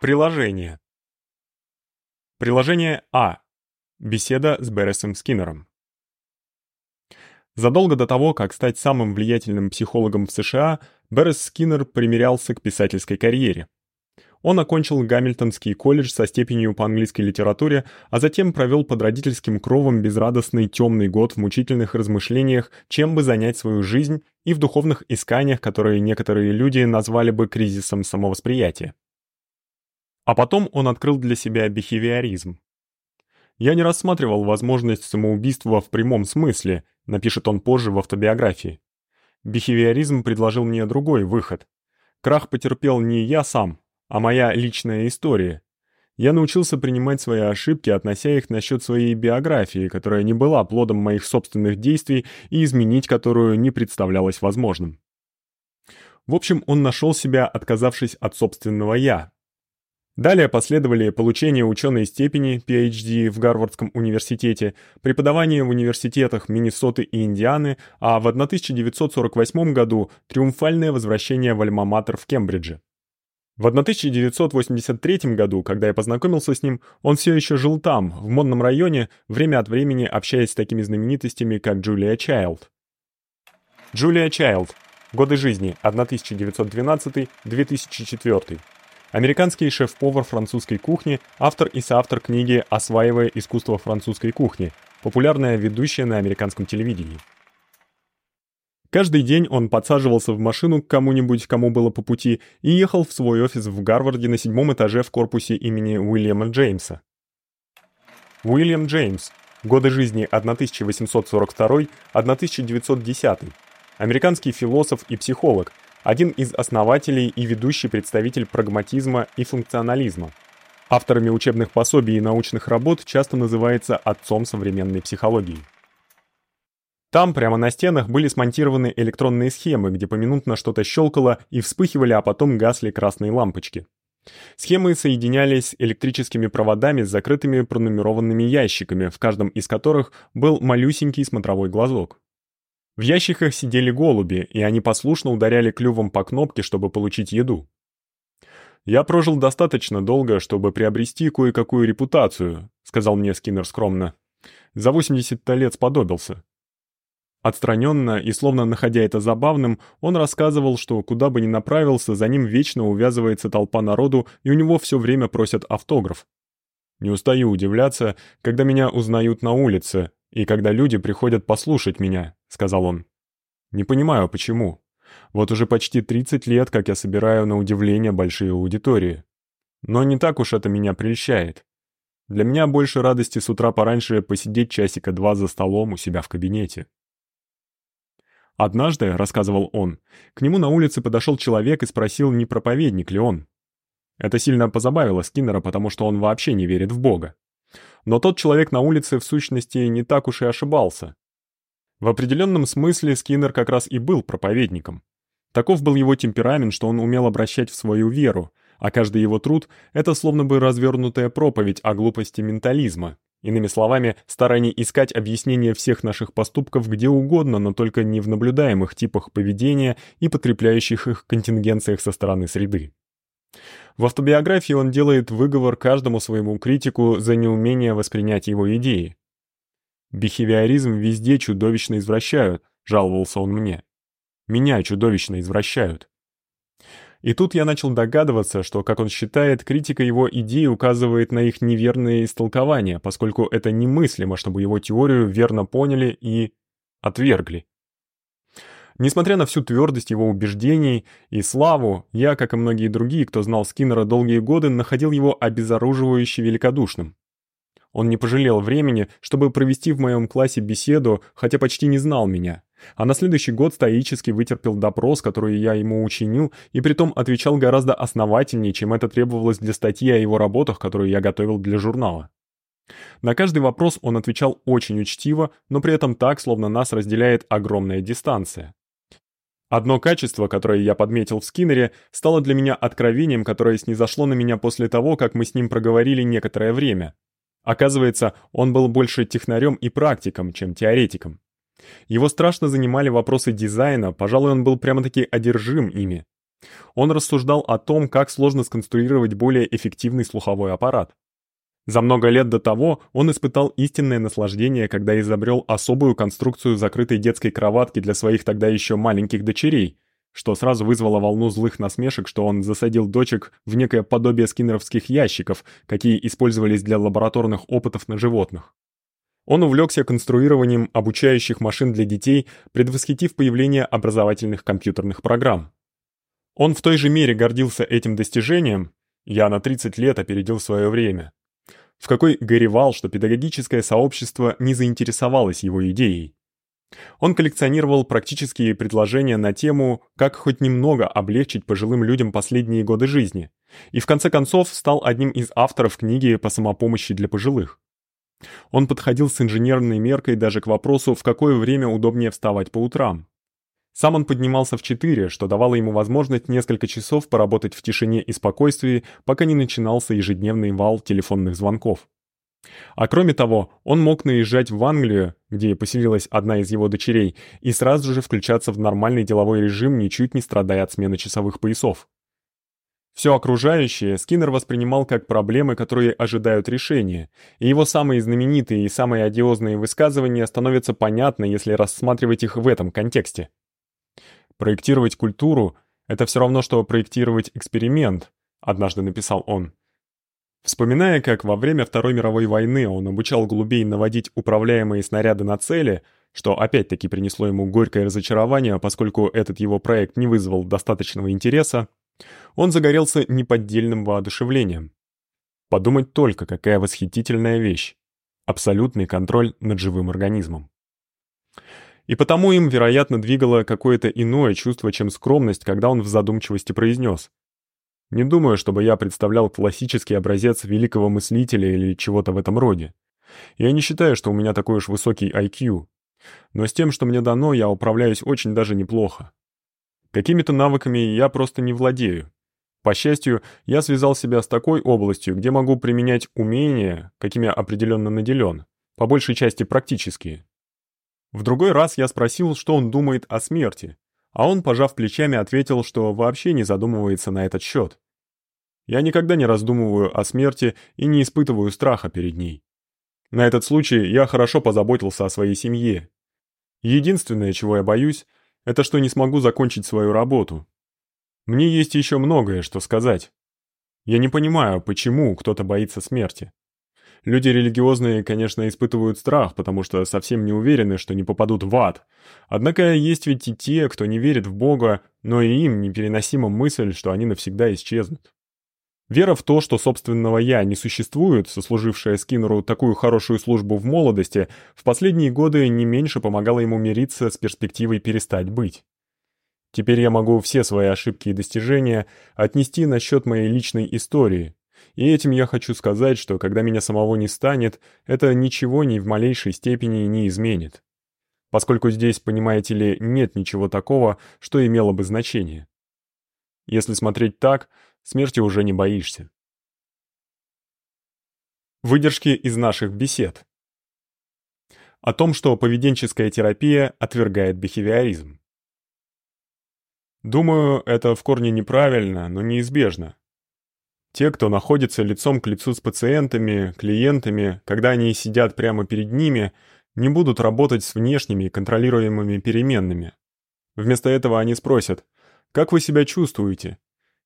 Приложение. Приложение А. Беседа с Бересом Скиннером. Задолго до того, как стать самым влиятельным психологом в США, Берес Скиннер примерялся к писательской карьере. Он окончил Гамильтонский колледж со степенью по английской литературе, а затем провел под родительским кровом безрадостный темный год в мучительных размышлениях, чем бы занять свою жизнь, и в духовных исканиях, которые некоторые люди назвали бы кризисом самовосприятия. А потом он открыл для себя бихевиоризм. Я не рассматривал возможность самоубийства в прямом смысле, напишет он позже в автобиографии. Бихевиоризм предложил мне другой выход. Крах потерпел не я сам, а моя личная история. Я научился принимать свои ошибки, относя их насчет своей биографии, которая не была плодом моих собственных действий и изменить которую не представлялось возможным. В общем, он нашел себя, отказавшись от собственного я, Далее последовали получение ученой степени PhD в Гарвардском университете, преподавание в университетах Миннесоты и Индианы, а в 1948 году триумфальное возвращение в Альма-Матер в Кембридже. В 1983 году, когда я познакомился с ним, он все еще жил там, в модном районе, время от времени общаясь с такими знаменитостями, как Джулия Чайлд. Джулия Чайлд. Годы жизни 1912-2004. Американский шеф-повар французской кухни, автор и соавтор книги «Осваивая искусство французской кухни», популярная ведущая на американском телевидении. Каждый день он подсаживался в машину к кому-нибудь, кому было по пути, и ехал в свой офис в Гарварде на седьмом этаже в корпусе имени Уильяма Джеймса. Уильям Джеймс. Годы жизни 1842-1910. Американский философ и психолог, один из основателей и ведущий представитель прагматизма и функционализма. Авторами учебных пособий и научных работ часто называется отцом современной психологии. Там прямо на стенах были смонтированы электронные схемы, где поминутно что-то щелкало и вспыхивали, а потом гасли красные лампочки. Схемы соединялись электрическими проводами с закрытыми пронумерованными ящиками, в каждом из которых был малюсенький смотровой глазок. В ящиках сидели голуби, и они послушно ударяли клювом по кнопке, чтобы получить еду. Я прожил достаточно долго, чтобы приобрести кое-какую репутацию, сказал мне Скиннер скромно. За 80 лет сподобился. Отстраненно и словно находя это забавным, он рассказывал, что куда бы ни направился, за ним вечно увязывается толпа народу, и у него все время просят автограф. Не устаю удивляться, когда меня узнают на улице, и когда люди приходят послушать меня, сказал он. Не понимаю, почему. Вот уже почти 30 лет, как я собираю на удивление большие аудитории. Но не так уж это меня прельщает. Для меня больше радости с утра пораньше посидеть часика два за столом у себя в кабинете. Однажды, рассказывал он, к нему на улице подошел человек и спросил, не проповедник ли он. Это сильно позабавило Скиннера, потому что он вообще не верит в Бога. Но тот человек на улице в сущности не так уж и ошибался. В определенном смысле Скиннер как раз и был проповедником. Таков был его темперамент, что он умел обращать в свою веру, а каждый его труд это словно бы развернутая проповедь о глупости ментализма. Иными словами, старание искать объяснение всех наших поступков где угодно, но только не в наблюдаемых типах поведения и подкрепляющих их контингенциях со стороны среды. В автобиографии он делает выговор каждому своему критику за неумение воспринять его идеи. Бихевиоризм везде чудовищно извращают, жаловался он мне. Меня чудовищно извращают. И тут я начал догадываться, что, как он считает, критика его идей указывает на их неверное истолкование, поскольку это немыслимо, чтобы его теорию верно поняли и отвергли. Несмотря на всю твердость его убеждений и славу, я, как и многие другие, кто знал Скиннера долгие годы, находил его обезоруживающе великодушным. Он не пожалел времени, чтобы провести в моем классе беседу, хотя почти не знал меня. А на следующий год стоически вытерпел допрос, который я ему учинил, и притом отвечал гораздо основательнее, чем это требовалось для статьи о его работах, которую я готовил для журнала. На каждый вопрос он отвечал очень учтиво, но при этом так, словно нас разделяет огромная дистанция. Одно качество, которое я подметил в Скиннере, стало для меня откровением, которое снизошло на меня после того, как мы с ним проговорили некоторое время. Оказывается, он был больше технарем и практиком, чем теоретиком. Его страшно занимали вопросы дизайна, пожалуй, он был прямо-таки одержим ими. Он рассуждал о том, как сложно сконструировать более эффективный слуховой аппарат. За много лет до того он испытал истинное наслаждение, когда изобрел особую конструкцию закрытой детской кроватки для своих тогда еще маленьких дочерей, что сразу вызвало волну злых насмешек, что он засадил дочек в некое подобие скиннеровских ящиков, какие использовались для лабораторных опытов на животных. Он увлекся конструированием обучающих машин для детей, предвосхитив появление образовательных компьютерных программ. Он в той же мере гордился этим достижением, я на 30 лет опередил свое время в какой горевал, что педагогическое сообщество не заинтересовалось его идеей. Он коллекционировал практические предложения на тему, как хоть немного облегчить пожилым людям последние годы жизни, и в конце концов стал одним из авторов книги по самопомощи для пожилых. Он подходил с инженерной меркой даже к вопросу, в какое время удобнее вставать по утрам. Сам он поднимался в 4, что давало ему возможность несколько часов поработать в тишине и спокойствии, пока не начинался ежедневный вал телефонных звонков. А кроме того, он мог наезжать в Англию, где поселилась одна из его дочерей, и сразу же включаться в нормальный деловой режим, ничуть не страдая от смены часовых поясов. Все окружающее Скиннер воспринимал как проблемы, которые ожидают решения, и его самые знаменитые и самые одиозные высказывания становятся понятны, если рассматривать их в этом контексте. Проектировать культуру это все равно что проектировать эксперимент, однажды написал он. Вспоминая, как во время Второй мировой войны он обучал голубей наводить управляемые снаряды на цели, что опять-таки принесло ему горькое разочарование, поскольку этот его проект не вызвал достаточного интереса, он загорелся неподдельным воодушевлением. Подумать только, какая восхитительная вещь абсолютный контроль над живым организмом. И потому им, вероятно, двигало какое-то иное чувство, чем скромность, когда он в задумчивости произнес. Не думаю, чтобы я представлял классический образец великого мыслителя или чего-то в этом роде. Я не считаю, что у меня такой уж высокий IQ. Но с тем, что мне дано, я управляюсь очень даже неплохо. Какими-то навыками я просто не владею. По счастью, я связал себя с такой областью, где могу применять умения, какими определенно наделен, по большей части практические. В другой раз я спросил, что он думает о смерти, а он, пожав плечами, ответил, что вообще не задумывается на этот счет. Я никогда не раздумываю о смерти и не испытываю страха перед ней. На этот случай я хорошо позаботился о своей семье. Единственное, чего я боюсь, это что не смогу закончить свою работу. Мне есть еще многое, что сказать. Я не понимаю, почему кто-то боится смерти. Люди религиозные, конечно, испытывают страх, потому что совсем не уверены, что не попадут в ад. Однако есть ведь и те, кто не верит в Бога, но и им непереносима мысль, что они навсегда исчезнут. Вера в то, что собственного «я» не существует, сослужившая Скиннеру такую хорошую службу в молодости, в последние годы не меньше помогала ему мириться с перспективой перестать быть. Теперь я могу все свои ошибки и достижения отнести на счет моей личной истории, и этим я хочу сказать, что когда меня самого не станет, это ничего ни в малейшей степени не изменит. Поскольку здесь, понимаете ли, нет ничего такого, что имело бы значение. Если смотреть так, смерти уже не боишься. Выдержки из наших бесед. О том, что поведенческая терапия отвергает бихевиоризм. Думаю, это в корне неправильно, но неизбежно. Те, кто находится лицом к лицу с пациентами, клиентами, когда они сидят прямо перед ними, не будут работать с внешними контролируемыми переменными. Вместо этого они спросят: "Как вы себя чувствуете?"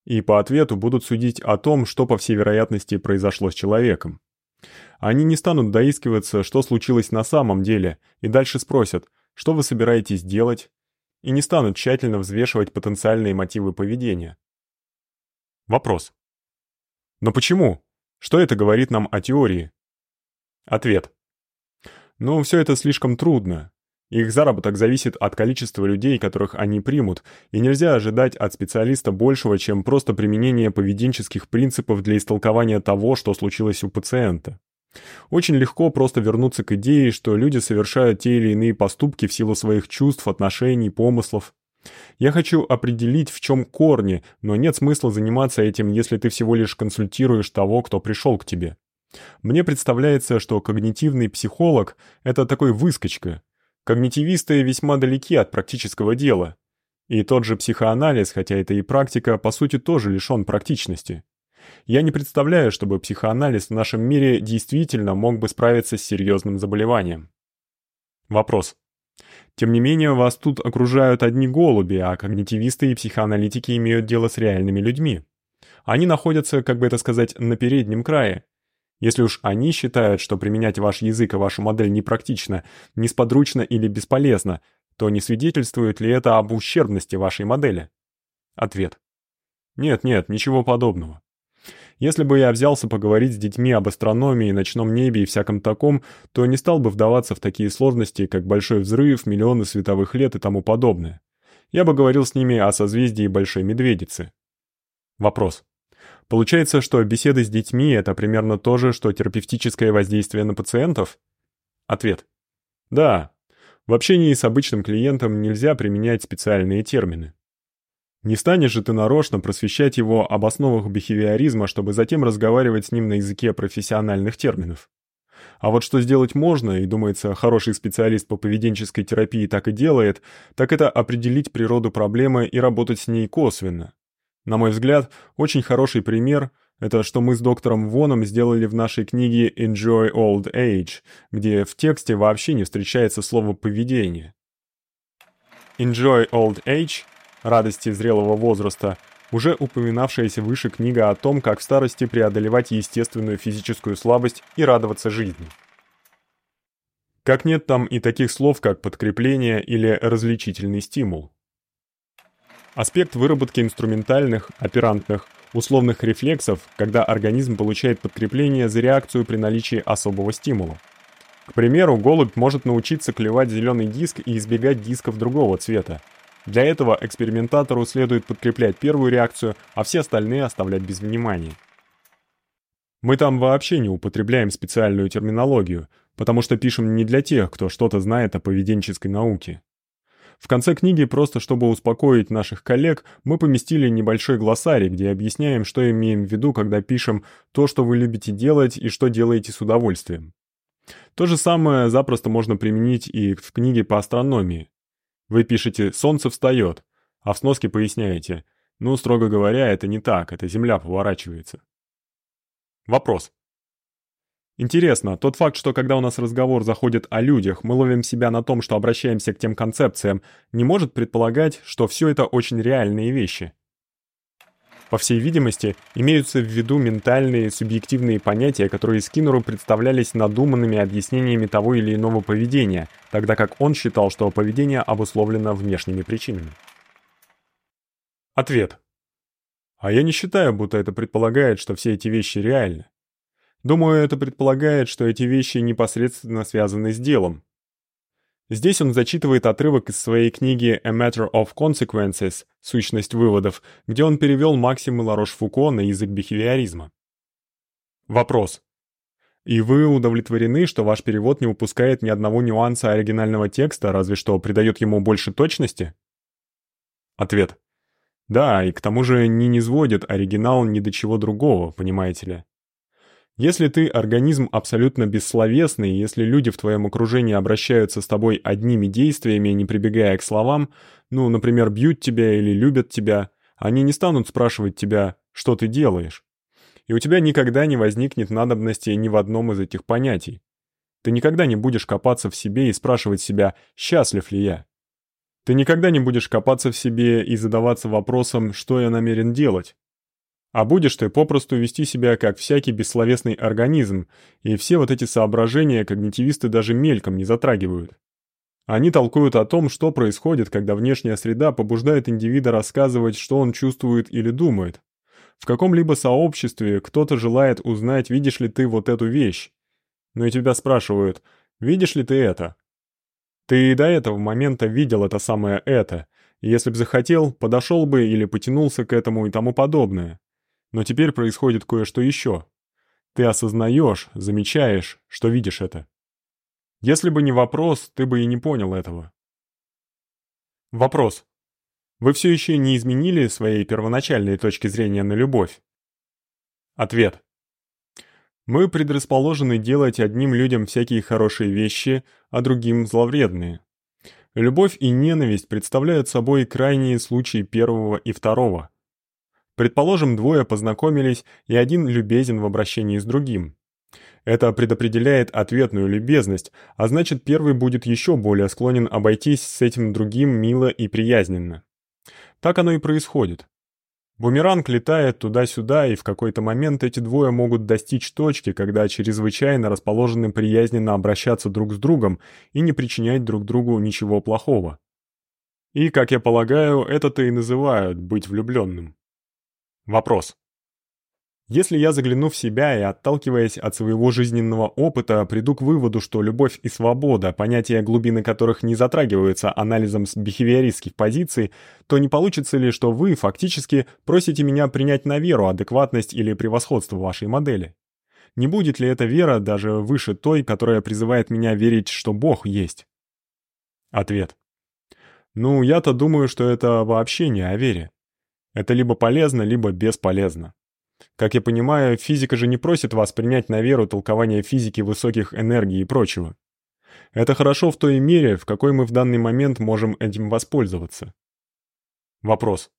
И по ответу будут судить о том, что по всей вероятности произошло с человеком. Они не станут доискиваться, что случилось на самом деле, и дальше спросят: "Что вы собираетесь делать?" и не станут тщательно взвешивать потенциальные мотивы поведения. Вопрос: но почему? Что это говорит нам о теории? Ответ. Ну, все это слишком трудно. Их заработок зависит от количества людей, которых они примут, и нельзя ожидать от специалиста большего, чем просто применение поведенческих принципов для истолкования того, что случилось у пациента. Очень легко просто вернуться к идее, что люди совершают те или иные поступки в силу своих чувств, отношений, помыслов. Я хочу определить, в чем корни, но нет смысла заниматься этим, если ты всего лишь консультируешь того, кто пришел к тебе. Мне представляется, что когнитивный психолог это такой выскочка. Когнитивисты весьма далеки от практического дела. И тот же психоанализ, хотя это и практика, по сути тоже лишён практичности. Я не представляю, чтобы психоанализ в нашем мире действительно мог бы справиться с серьёзным заболеванием. Вопрос. Тем не менее, вас тут окружают одни голуби, а когнитивисты и психоаналитики имеют дело с реальными людьми. Они находятся, как бы это сказать, на переднем крае. Если уж они считают, что применять ваш язык и вашу модель непрактично, несподручно или бесполезно, то не свидетельствует ли это об ущербности вашей модели? Ответ. Нет, нет, ничего подобного. Если бы я взялся поговорить с детьми об астрономии, ночном небе и всяком таком, то не стал бы вдаваться в такие сложности, как большой взрыв, миллионы световых лет и тому подобное. Я бы говорил с ними о созвездии Большой Медведицы. Вопрос. Получается, что беседы с детьми это примерно то же, что терапевтическое воздействие на пациентов? Ответ. Да. В общении с обычным клиентом нельзя применять специальные термины. Не станешь же ты нарочно просвещать его об основах бихевиоризма, чтобы затем разговаривать с ним на языке профессиональных терминов. А вот что сделать можно, и думается, хороший специалист по поведенческой терапии так и делает, так это определить природу проблемы и работать с ней косвенно. На мой взгляд, очень хороший пример это что мы с доктором Воном сделали в нашей книге Enjoy Old Age, где в тексте вообще не встречается слово поведение. Enjoy Old Age радости зрелого возраста, уже упоминавшаяся выше книга о том, как в старости преодолевать естественную физическую слабость и радоваться жизни. Как нет там и таких слов, как подкрепление или различительный стимул. Аспект выработки инструментальных, оперантных, условных рефлексов, когда организм получает подкрепление за реакцию при наличии особого стимула. К примеру, голубь может научиться клевать зеленый диск и избегать дисков другого цвета, для этого экспериментатору следует подкреплять первую реакцию, а все остальные оставлять без внимания. Мы там вообще не употребляем специальную терминологию, потому что пишем не для тех, кто что-то знает о поведенческой науке. В конце книги, просто чтобы успокоить наших коллег, мы поместили небольшой глоссарий, где объясняем, что имеем в виду, когда пишем то, что вы любите делать и что делаете с удовольствием. То же самое запросто можно применить и в книге по астрономии. Вы пишете «Солнце встает», а в сноске поясняете «Ну, строго говоря, это не так, это Земля поворачивается». Вопрос. Интересно, тот факт, что когда у нас разговор заходит о людях, мы ловим себя на том, что обращаемся к тем концепциям, не может предполагать, что все это очень реальные вещи. По всей видимости, имеются в виду ментальные субъективные понятия, которые Скиннеру представлялись надуманными объяснениями того или иного поведения, тогда как он считал, что поведение обусловлено внешними причинами. Ответ. А я не считаю, будто это предполагает, что все эти вещи реальны. Думаю, это предполагает, что эти вещи непосредственно связаны с делом, Здесь он зачитывает отрывок из своей книги A Matter of Consequences Сущность выводов, где он перевел максимы Ларош-Фуко на язык бихевиоризма. Вопрос. И вы удовлетворены, что ваш перевод не упускает ни одного нюанса оригинального текста, разве что придает ему больше точности? Ответ. Да, и к тому же не низводит оригинал ни до чего другого, понимаете ли. Если ты организм абсолютно бессловесный, если люди в твоем окружении обращаются с тобой одними действиями, не прибегая к словам, ну, например, бьют тебя или любят тебя, они не станут спрашивать тебя, что ты делаешь. И у тебя никогда не возникнет надобности ни в одном из этих понятий. Ты никогда не будешь копаться в себе и спрашивать себя, счастлив ли я. Ты никогда не будешь копаться в себе и задаваться вопросом, что я намерен делать. А будешь ты попросту вести себя как всякий бессловесный организм, и все вот эти соображения когнитивисты даже мельком не затрагивают. Они толкуют о том, что происходит, когда внешняя среда побуждает индивида рассказывать, что он чувствует или думает. В каком-либо сообществе кто-то желает узнать, видишь ли ты вот эту вещь. Но и тебя спрашивают, видишь ли ты это? Ты и до этого момента видел это самое это, если б захотел, подошел бы или потянулся к этому и тому подобное. Но теперь происходит кое-что еще. Ты осознаешь, замечаешь, что видишь это. Если бы не вопрос, ты бы и не понял этого. Вопрос. Вы все еще не изменили своей первоначальной точки зрения на любовь? Ответ. Мы предрасположены делать одним людям всякие хорошие вещи, а другим зловредные. Любовь и ненависть представляют собой крайние случаи первого и второго. Предположим, двое познакомились, и один любезен в обращении с другим. Это предопределяет ответную любезность, а значит, первый будет еще более склонен обойтись с этим другим мило и приязненно. Так оно и происходит. Бумеранг летает туда-сюда, и в какой-то момент эти двое могут достичь точки, когда чрезвычайно расположены приязненно обращаться друг с другом и не причинять друг другу ничего плохого. И, как я полагаю, это-то и называют быть влюбленным. Вопрос. Если я загляну в себя и, отталкиваясь от своего жизненного опыта, приду к выводу, что любовь и свобода, понятия глубины которых не затрагиваются анализом с бихевиористских позиций, то не получится ли, что вы фактически просите меня принять на веру адекватность или превосходство вашей модели? Не будет ли эта вера даже выше той, которая призывает меня верить, что Бог есть? Ответ. Ну, я-то думаю, что это вообще не о вере. Это либо полезно, либо бесполезно. Как я понимаю, физика же не просит вас принять на веру толкование физики высоких энергий и прочего. Это хорошо в той мере, в какой мы в данный момент можем этим воспользоваться. Вопрос.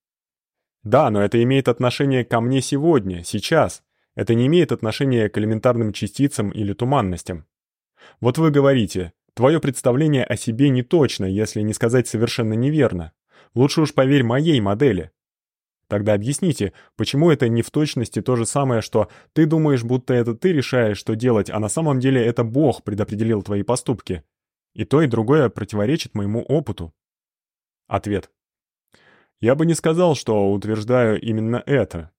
Да, но это имеет отношение ко мне сегодня, сейчас. Это не имеет отношения к элементарным частицам или туманностям. Вот вы говорите, твое представление о себе не точно, если не сказать совершенно неверно. Лучше уж поверь моей модели. Тогда объясните, почему это не в точности то же самое, что ты думаешь, будто это ты решаешь, что делать, а на самом деле это Бог предопределил твои поступки? И то, и другое противоречит моему опыту. Ответ. Я бы не сказал, что утверждаю именно это.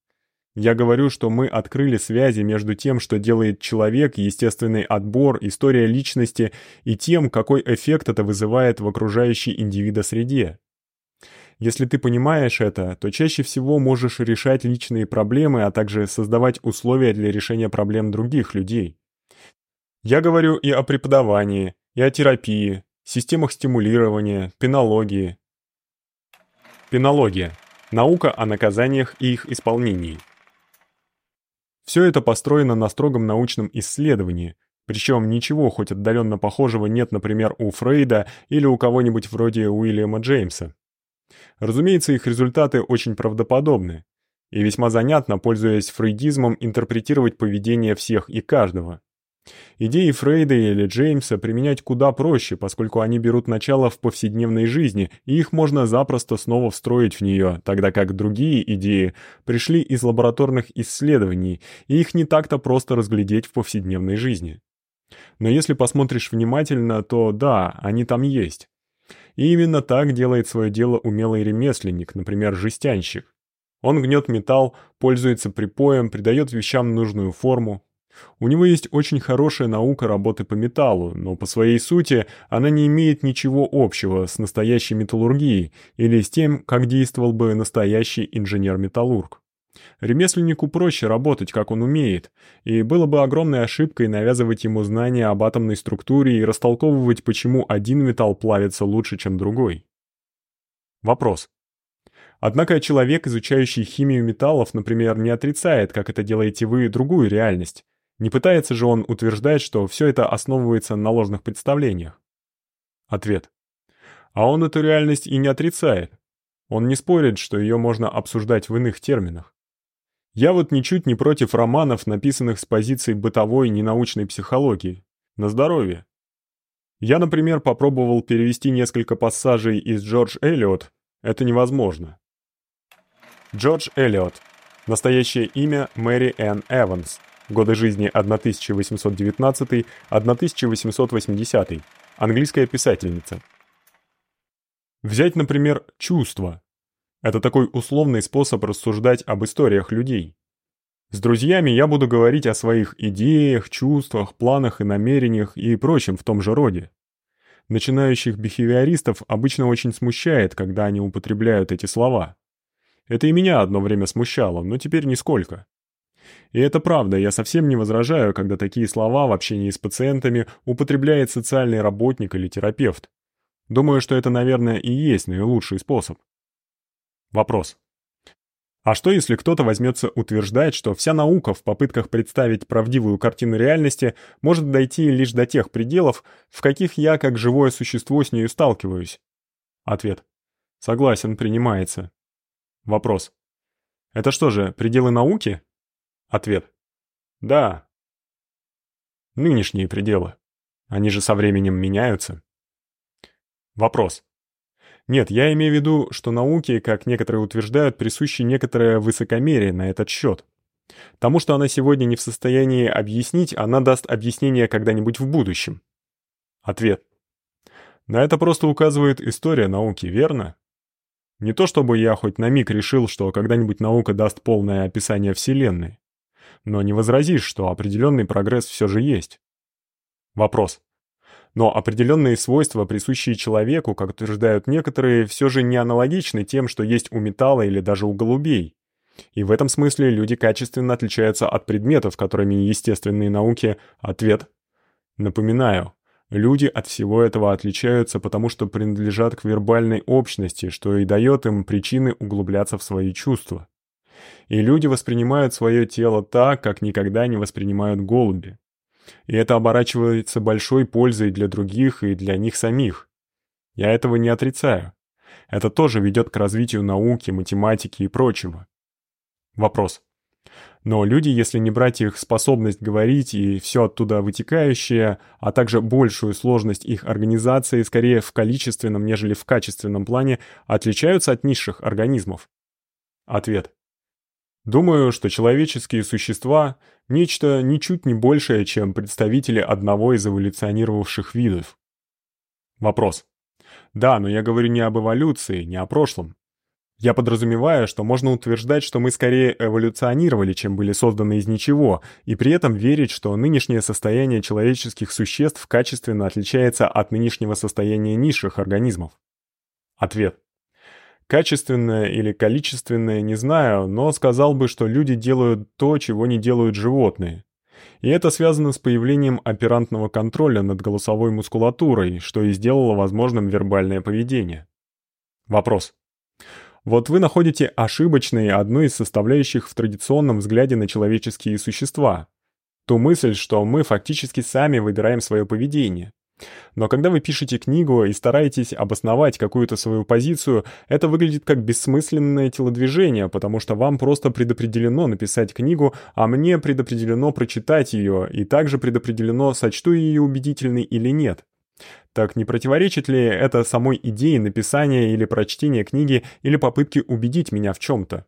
Я говорю, что мы открыли связи между тем, что делает человек, естественный отбор, история личности, и тем, какой эффект это вызывает в окружающей индивида среде. Если ты понимаешь это, то чаще всего можешь решать личные проблемы, а также создавать условия для решения проблем других людей. Я говорю и о преподавании, и о терапии, системах стимулирования, пенологии. Пенология наука о наказаниях и их исполнении. Все это построено на строгом научном исследовании, причем ничего хоть отдаленно похожего нет, например, у Фрейда или у кого-нибудь вроде Уильяма Джеймса. Разумеется, их результаты очень правдоподобны. И весьма занятно, пользуясь фрейдизмом, интерпретировать поведение всех и каждого. Идеи Фрейда или Джеймса применять куда проще, поскольку они берут начало в повседневной жизни, и их можно запросто снова встроить в нее, тогда как другие идеи пришли из лабораторных исследований, и их не так-то просто разглядеть в повседневной жизни. Но если посмотришь внимательно, то да, они там есть. И именно так делает свое дело умелый ремесленник, например, жестянщик. Он гнет металл, пользуется припоем, придает вещам нужную форму. У него есть очень хорошая наука работы по металлу, но по своей сути она не имеет ничего общего с настоящей металлургией или с тем, как действовал бы настоящий инженер-металлург. Ремесленнику проще работать, как он умеет, и было бы огромной ошибкой навязывать ему знания об атомной структуре и растолковывать, почему один металл плавится лучше, чем другой. Вопрос. Однако человек, изучающий химию металлов, например, не отрицает, как это делаете вы, другую реальность. Не пытается же он утверждать, что все это основывается на ложных представлениях. Ответ. А он эту реальность и не отрицает. Он не спорит, что ее можно обсуждать в иных терминах. Я вот ничуть не против романов, написанных с позиции бытовой ненаучной психологии. На здоровье. Я, например, попробовал перевести несколько пассажей из Джордж Эллиот. Это невозможно. Джордж Эллиот. Настоящее имя Мэри Энн Эванс. Годы жизни 1819-1880. Английская писательница. Взять, например, чувства. Это такой условный способ рассуждать об историях людей. С друзьями я буду говорить о своих идеях, чувствах, планах и намерениях и прочем в том же роде. Начинающих бихевиористов обычно очень смущает, когда они употребляют эти слова. Это и меня одно время смущало, но теперь нисколько. И это правда, я совсем не возражаю, когда такие слова в общении с пациентами употребляет социальный работник или терапевт. Думаю, что это, наверное, и есть наилучший способ. Вопрос. А что если кто-то возьмется утверждать, что вся наука в попытках представить правдивую картину реальности может дойти лишь до тех пределов, в каких я как живое существо с нею сталкиваюсь? Ответ. Согласен, принимается. Вопрос. Это что же, пределы науки? Ответ. Да. Нынешние пределы. Они же со временем меняются. Вопрос. Нет, я имею в виду, что науке, как некоторые утверждают, присуще некоторое высокомерие на этот счет. Тому, что она сегодня не в состоянии объяснить, она даст объяснение когда-нибудь в будущем. Ответ. На это просто указывает история науки, верно? Не то чтобы я хоть на миг решил, что когда-нибудь наука даст полное описание Вселенной. Но не возразишь, что определенный прогресс все же есть. Вопрос. Но определенные свойства, присущие человеку, как утверждают некоторые, все же не аналогичны тем, что есть у металла или даже у голубей. И в этом смысле люди качественно отличаются от предметов, которыми естественные науки ответ. Напоминаю, люди от всего этого отличаются, потому что принадлежат к вербальной общности, что и дает им причины углубляться в свои чувства. И люди воспринимают свое тело так, как никогда не воспринимают голуби. И это оборачивается большой пользой для других и для них самих. Я этого не отрицаю. Это тоже ведет к развитию науки, математики и прочего. Вопрос. Но люди, если не брать их способность говорить и все оттуда вытекающее, а также большую сложность их организации, скорее в количественном, нежели в качественном плане, отличаются от низших организмов? Ответ. Думаю, что человеческие существа – нечто ничуть не большее, чем представители одного из эволюционировавших видов. Вопрос. Да, но я говорю не об эволюции, не о прошлом. Я подразумеваю, что можно утверждать, что мы скорее эволюционировали, чем были созданы из ничего, и при этом верить, что нынешнее состояние человеческих существ качественно отличается от нынешнего состояния низших организмов. Ответ. Качественное или количественное не знаю, но сказал бы, что люди делают то, чего не делают животные. И это связано с появлением оперантного контроля над голосовой мускулатурой, что и сделало возможным вербальное поведение. Вопрос. Вот вы находите ошибочной одну из составляющих в традиционном взгляде на человеческие существа. Ту мысль, что мы фактически сами выбираем свое поведение. Но когда вы пишете книгу и стараетесь обосновать какую-то свою позицию, это выглядит как бессмысленное телодвижение, потому что вам просто предопределено написать книгу, а мне предопределено прочитать ее, и также предопределено, сочту я ее убедительной или нет. Так не противоречит ли это самой идее написания или прочтения книги или попытки убедить меня в чем-то?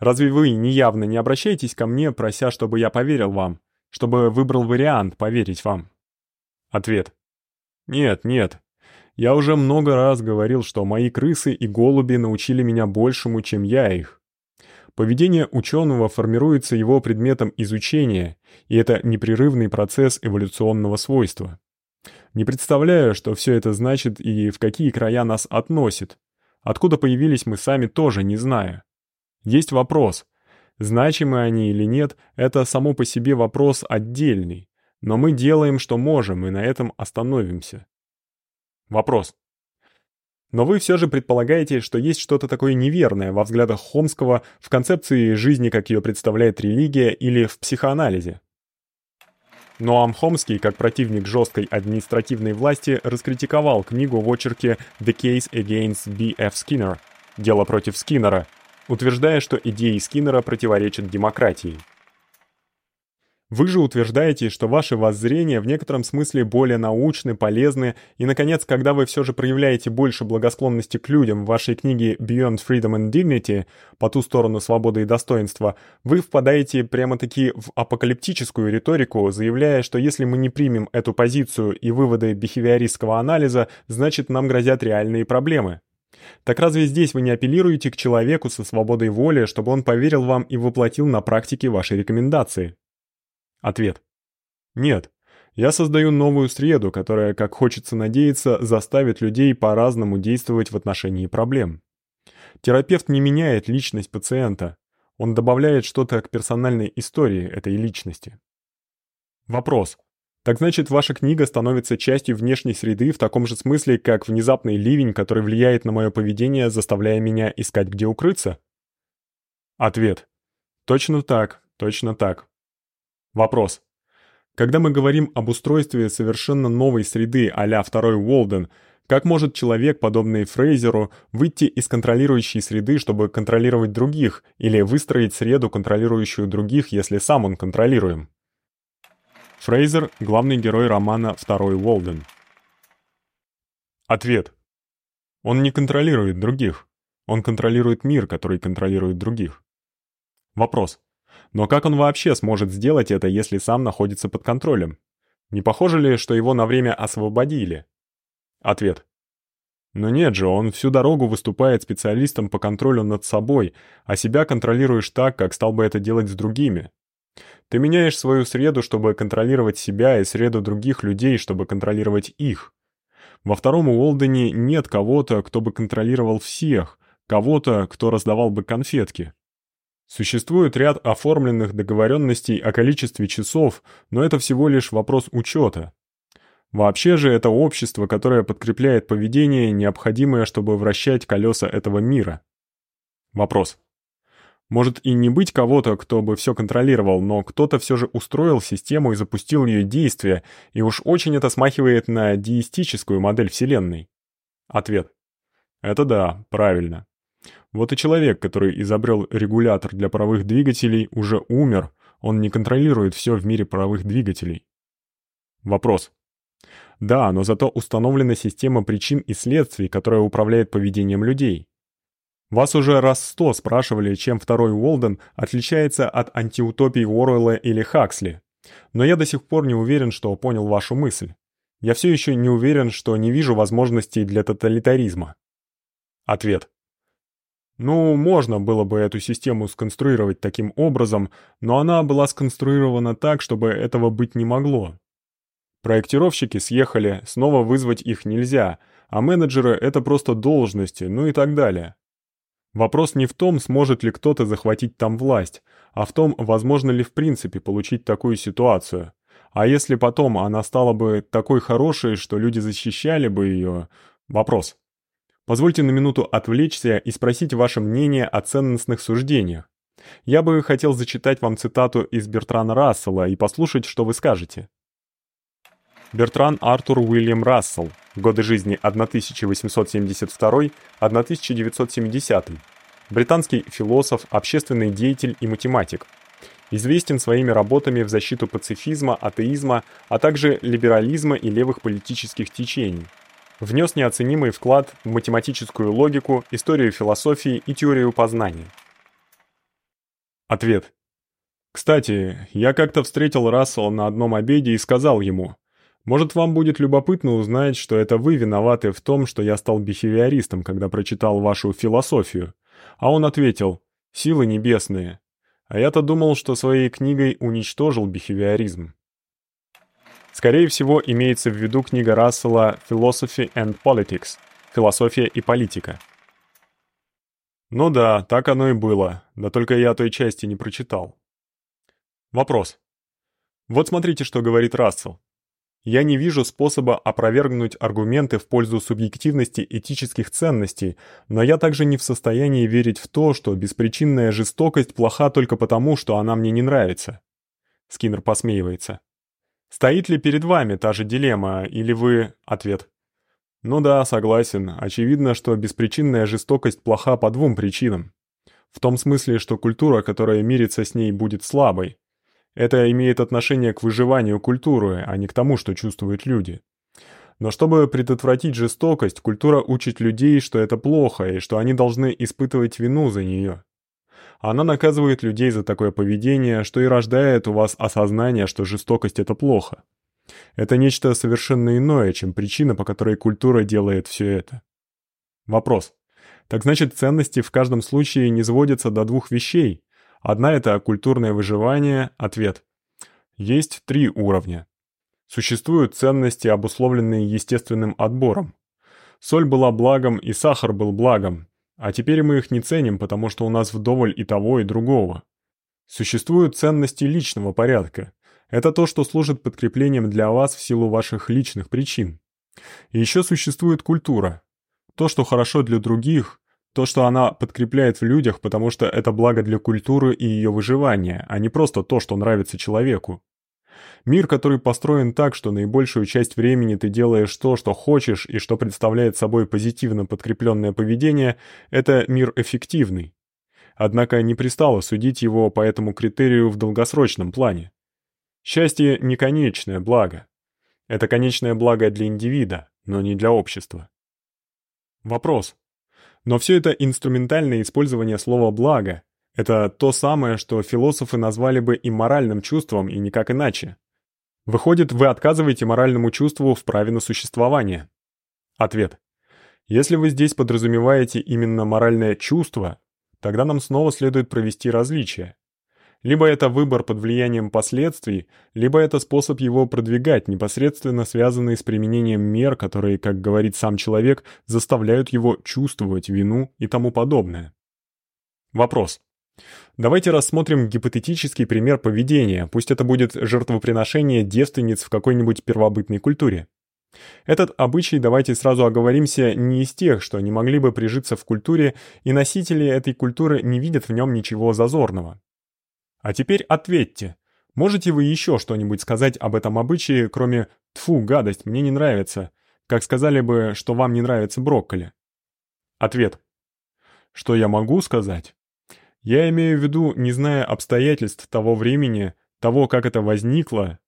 Разве вы неявно не обращаетесь ко мне, прося, чтобы я поверил вам, чтобы выбрал вариант поверить вам? Ответ. Нет, нет. Я уже много раз говорил, что мои крысы и голуби научили меня большему, чем я их. Поведение ученого формируется его предметом изучения, и это непрерывный процесс эволюционного свойства. Не представляю, что все это значит и в какие края нас относит. Откуда появились мы сами тоже не знаю. Есть вопрос. Значимы они или нет, это само по себе вопрос отдельный. Но мы делаем, что можем, и на этом остановимся. Вопрос. Но вы все же предполагаете, что есть что-то такое неверное во взглядах Хомского в концепции жизни, как ее представляет религия, или в психоанализе. Ноам Хомский, как противник жесткой административной власти, раскритиковал книгу в очерке «The Case Against B.F. Skinner» – «Дело против Скиннера», утверждая, что идеи Скиннера противоречат демократии. Вы же утверждаете, что ваши воззрения в некотором смысле более научны, полезны, и, наконец, когда вы все же проявляете больше благосклонности к людям в вашей книге Beyond Freedom and Dignity, по ту сторону свободы и достоинства, вы впадаете прямо-таки в апокалиптическую риторику, заявляя, что если мы не примем эту позицию и выводы бихевиористского анализа, значит нам грозят реальные проблемы. Так разве здесь вы не апеллируете к человеку со свободой воли, чтобы он поверил вам и воплотил на практике ваши рекомендации? Ответ. Нет. Я создаю новую среду, которая, как хочется надеяться, заставит людей по-разному действовать в отношении проблем. Терапевт не меняет личность пациента. Он добавляет что-то к персональной истории этой личности. Вопрос. Так значит, ваша книга становится частью внешней среды в таком же смысле, как внезапный ливень, который влияет на мое поведение, заставляя меня искать где укрыться? Ответ. Точно так, точно так. Вопрос. Когда мы говорим об устройстве совершенно новой среды а-ля второй Уолден, как может человек, подобный Фрейзеру, выйти из контролирующей среды, чтобы контролировать других, или выстроить среду, контролирующую других, если сам он контролируем? Фрейзер — главный герой романа «Второй Уолден». Ответ. Он не контролирует других. Он контролирует мир, который контролирует других. Вопрос. Но как он вообще сможет сделать это, если сам находится под контролем? Не похоже ли, что его на время освободили? Ответ. Но нет же, он всю дорогу выступает специалистом по контролю над собой, а себя контролируешь так, как стал бы это делать с другими. Ты меняешь свою среду, чтобы контролировать себя, и среду других людей, чтобы контролировать их. Во втором Уолдене нет кого-то, кто бы контролировал всех, кого-то, кто раздавал бы конфетки. Существует ряд оформленных договоренностей о количестве часов, но это всего лишь вопрос учета. Вообще же это общество, которое подкрепляет поведение, необходимое, чтобы вращать колеса этого мира. Вопрос. Может и не быть кого-то, кто бы все контролировал, но кто-то все же устроил систему и запустил ее действие, и уж очень это смахивает на деистическую модель Вселенной. Ответ. Это да, правильно. Вот и человек, который изобрел регулятор для паровых двигателей, уже умер, он не контролирует все в мире паровых двигателей. Вопрос. Да, но зато установлена система причин и следствий, которая управляет поведением людей. Вас уже раз сто спрашивали, чем второй Уолден отличается от антиутопий Уоррелла или Хаксли. Но я до сих пор не уверен, что понял вашу мысль. Я все еще не уверен, что не вижу возможностей для тоталитаризма. Ответ. Ну, можно было бы эту систему сконструировать таким образом, но она была сконструирована так, чтобы этого быть не могло. Проектировщики съехали, снова вызвать их нельзя, а менеджеры — это просто должности, ну и так далее. Вопрос не в том, сможет ли кто-то захватить там власть, а в том, возможно ли в принципе получить такую ситуацию. А если потом она стала бы такой хорошей, что люди защищали бы ее... Вопрос. Позвольте на минуту отвлечься и спросить ваше мнение о ценностных суждениях. Я бы хотел зачитать вам цитату из Бертрана Рассела и послушать, что вы скажете. Бертран Артур Уильям Рассел. Годы жизни 1872-1970. Британский философ, общественный деятель и математик. Известен своими работами в защиту пацифизма, атеизма, а также либерализма и левых политических течений внес неоценимый вклад в математическую логику, историю философии и теорию познания. Ответ. Кстати, я как-то встретил Рассела на одном обеде и сказал ему, «Может, вам будет любопытно узнать, что это вы виноваты в том, что я стал бихевиористом, когда прочитал вашу философию?» А он ответил, «Силы небесные». А я-то думал, что своей книгой уничтожил бихевиоризм. Скорее всего, имеется в виду книга Рассела Philosophy and Politics Философия и политика. Ну да, так оно и было. Да только я той части не прочитал. Вопрос. Вот смотрите, что говорит Рассел. Я не вижу способа опровергнуть аргументы в пользу субъективности этических ценностей, но я также не в состоянии верить в то, что беспричинная жестокость плоха только потому, что она мне не нравится. Скиннер посмеивается. Стоит ли перед вами та же дилемма, или вы... Ответ. Ну да, согласен. Очевидно, что беспричинная жестокость плоха по двум причинам. В том смысле, что культура, которая мирится с ней, будет слабой. Это имеет отношение к выживанию культуры, а не к тому, что чувствуют люди. Но чтобы предотвратить жестокость, культура учит людей, что это плохо и что они должны испытывать вину за нее. Она наказывает людей за такое поведение, что и рождает у вас осознание, что жестокость это плохо. Это нечто совершенно иное, чем причина, по которой культура делает все это. Вопрос. Так значит, ценности в каждом случае не сводятся до двух вещей. Одна это культурное выживание, ответ. Есть три уровня. Существуют ценности, обусловленные естественным отбором. Соль была благом, и сахар был благом, а теперь мы их не ценим, потому что у нас вдоволь и того, и другого. Существуют ценности личного порядка. Это то, что служит подкреплением для вас в силу ваших личных причин. И еще существует культура. То, что хорошо для других, То, что она подкрепляет в людях, потому что это благо для культуры и её выживания, а не просто то, что нравится человеку. Мир, который построен так, что наибольшую часть времени ты делаешь то, что хочешь и что представляет собой позитивно подкреплённое поведение, это мир эффективный. Однако не пристало судить его по этому критерию в долгосрочном плане. Счастье не конечное благо. Это конечное благо для индивида, но не для общества. Вопрос. Но все это инструментальное использование слова благо. Это то самое, что философы назвали бы имморальным чувством и никак иначе. Выходит, вы отказываете моральному чувству в праве на существование. Ответ. Если вы здесь подразумеваете именно моральное чувство, тогда нам снова следует провести различие. Либо это выбор под влиянием последствий, либо это способ его продвигать, непосредственно связанный с применением мер, которые, как говорит сам человек, заставляют его чувствовать вину и тому подобное. Вопрос. Давайте рассмотрим гипотетический пример поведения, пусть это будет жертвоприношение девственниц в какой-нибудь первобытной культуре. Этот обычай, давайте сразу оговоримся, не из тех, что не могли бы прижиться в культуре, и носители этой культуры не видят в нём ничего зазорного. А теперь ответьте. Можете вы еще что-нибудь сказать об этом обычае, кроме «тфу, гадость, мне не нравится», как сказали бы, что вам не нравится брокколи? Ответ. Что я могу сказать? Я имею в виду, не зная обстоятельств того времени, того, как это возникло,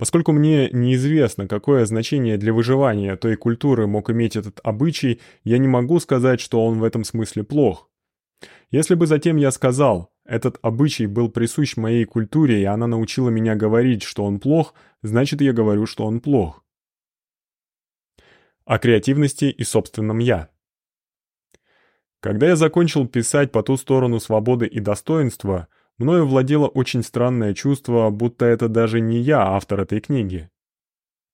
Поскольку мне неизвестно, какое значение для выживания той культуры мог иметь этот обычай, я не могу сказать, что он в этом смысле плох. Если бы затем я сказал, этот обычай был присущ моей культуре, и она научила меня говорить, что он плох, значит, я говорю, что он плох. О креативности и собственном я. Когда я закончил писать по ту сторону свободы и достоинства, мною владело очень странное чувство, будто это даже не я автор этой книги.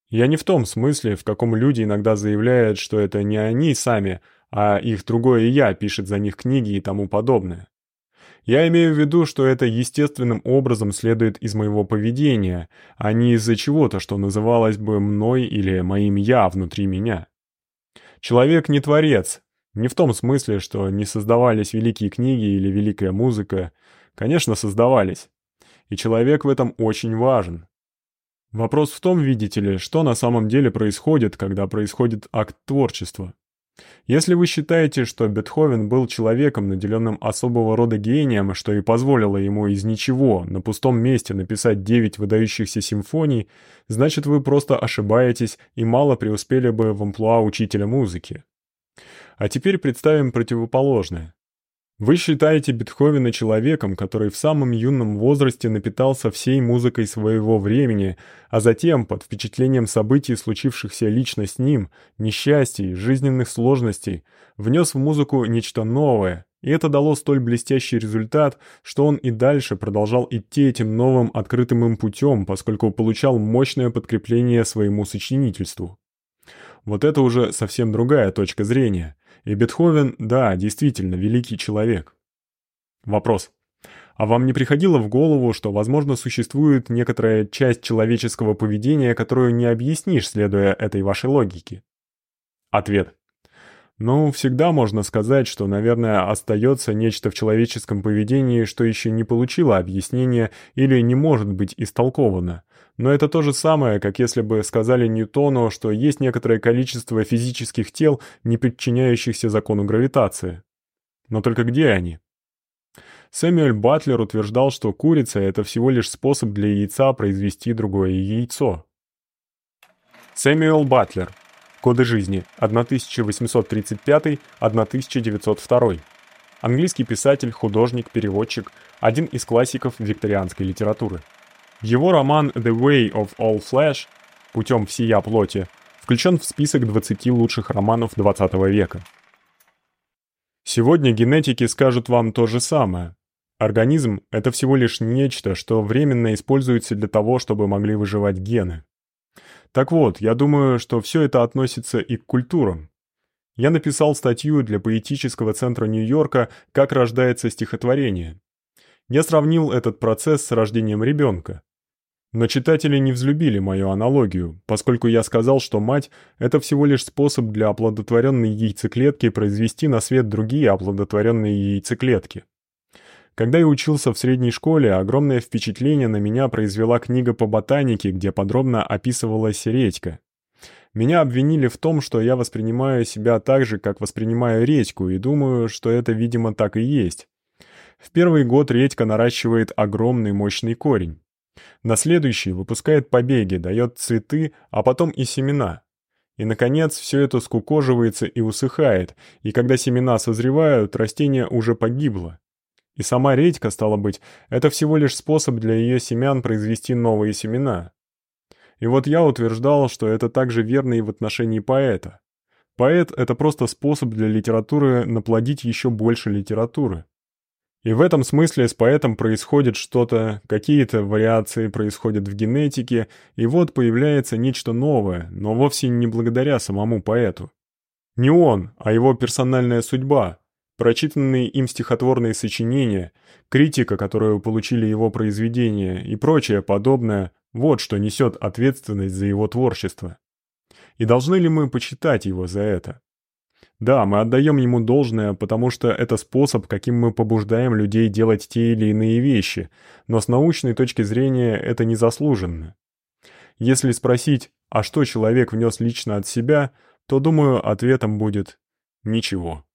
Я не в том смысле, в каком люди иногда заявляют, что это не они сами, а их другое я пишет за них книги и тому подобное. Я имею в виду, что это естественным образом следует из моего поведения, а не из-за чего-то, что называлось бы мной или моим я внутри меня. Человек не творец, не в том смысле, что не создавались великие книги или великая музыка, конечно, создавались. И человек в этом очень важен. Вопрос в том, видите ли, что на самом деле происходит, когда происходит акт творчества. Если вы считаете, что Бетховен был человеком, наделенным особого рода гением, что и позволило ему из ничего на пустом месте написать девять выдающихся симфоний, значит вы просто ошибаетесь и мало преуспели бы в амплуа учителя музыки. А теперь представим противоположное. Вы считаете Бетховена человеком, который в самом юном возрасте напитался всей музыкой своего времени, а затем, под впечатлением событий, случившихся лично с ним, несчастий, жизненных сложностей, внес в музыку нечто новое, и это дало столь блестящий результат, что он и дальше продолжал идти этим новым открытым им путем, поскольку получал мощное подкрепление своему сочинительству. Вот это уже совсем другая точка зрения – и Бетховен, да, действительно великий человек. Вопрос. А вам не приходило в голову, что, возможно, существует некоторая часть человеческого поведения, которую не объяснишь, следуя этой вашей логике? Ответ. Ну, всегда можно сказать, что, наверное, остается нечто в человеческом поведении, что еще не получило объяснения или не может быть истолковано. Но это то же самое, как если бы сказали Ньютону, что есть некоторое количество физических тел, не подчиняющихся закону гравитации. Но только где они? Сэмюэль Батлер утверждал, что курица это всего лишь способ для яйца произвести другое яйцо. Сэмюэл Батлер. Годы жизни 1835-1902. Английский писатель, художник, переводчик, один из классиков викторианской литературы. Его роман The Way of All Flesh «Путем всея плоти» включен в список 20 лучших романов 20 века. Сегодня генетики скажут вам то же самое. Организм — это всего лишь нечто, что временно используется для того, чтобы могли выживать гены. Так вот, я думаю, что все это относится и к культурам. Я написал статью для поэтического центра Нью-Йорка «Как рождается стихотворение». Я сравнил этот процесс с рождением ребенка. Но читатели не взлюбили мою аналогию, поскольку я сказал, что мать – это всего лишь способ для оплодотворенной яйцеклетки произвести на свет другие оплодотворенные яйцеклетки. Когда я учился в средней школе, огромное впечатление на меня произвела книга по ботанике, где подробно описывалась редька. Меня обвинили в том, что я воспринимаю себя так же, как воспринимаю редьку, и думаю, что это, видимо, так и есть. В первый год редька наращивает огромный мощный корень. На следующий выпускает побеги, дает цветы, а потом и семена. И, наконец, все это скукоживается и усыхает, и когда семена созревают, растение уже погибло. И сама редька, стало быть, это всего лишь способ для ее семян произвести новые семена. И вот я утверждал, что это также верно и в отношении поэта. Поэт — это просто способ для литературы наплодить еще больше литературы. И в этом смысле с поэтом происходит что-то, какие-то вариации происходят в генетике, и вот появляется нечто новое, но вовсе не благодаря самому поэту. Не он, а его персональная судьба, прочитанные им стихотворные сочинения, критика, которую получили его произведения и прочее подобное, вот что несет ответственность за его творчество. И должны ли мы почитать его за это? Да, мы отдаем ему должное, потому что это способ, каким мы побуждаем людей делать те или иные вещи, но с научной точки зрения это незаслуженно. Если спросить, а что человек внес лично от себя, то, думаю, ответом будет «ничего».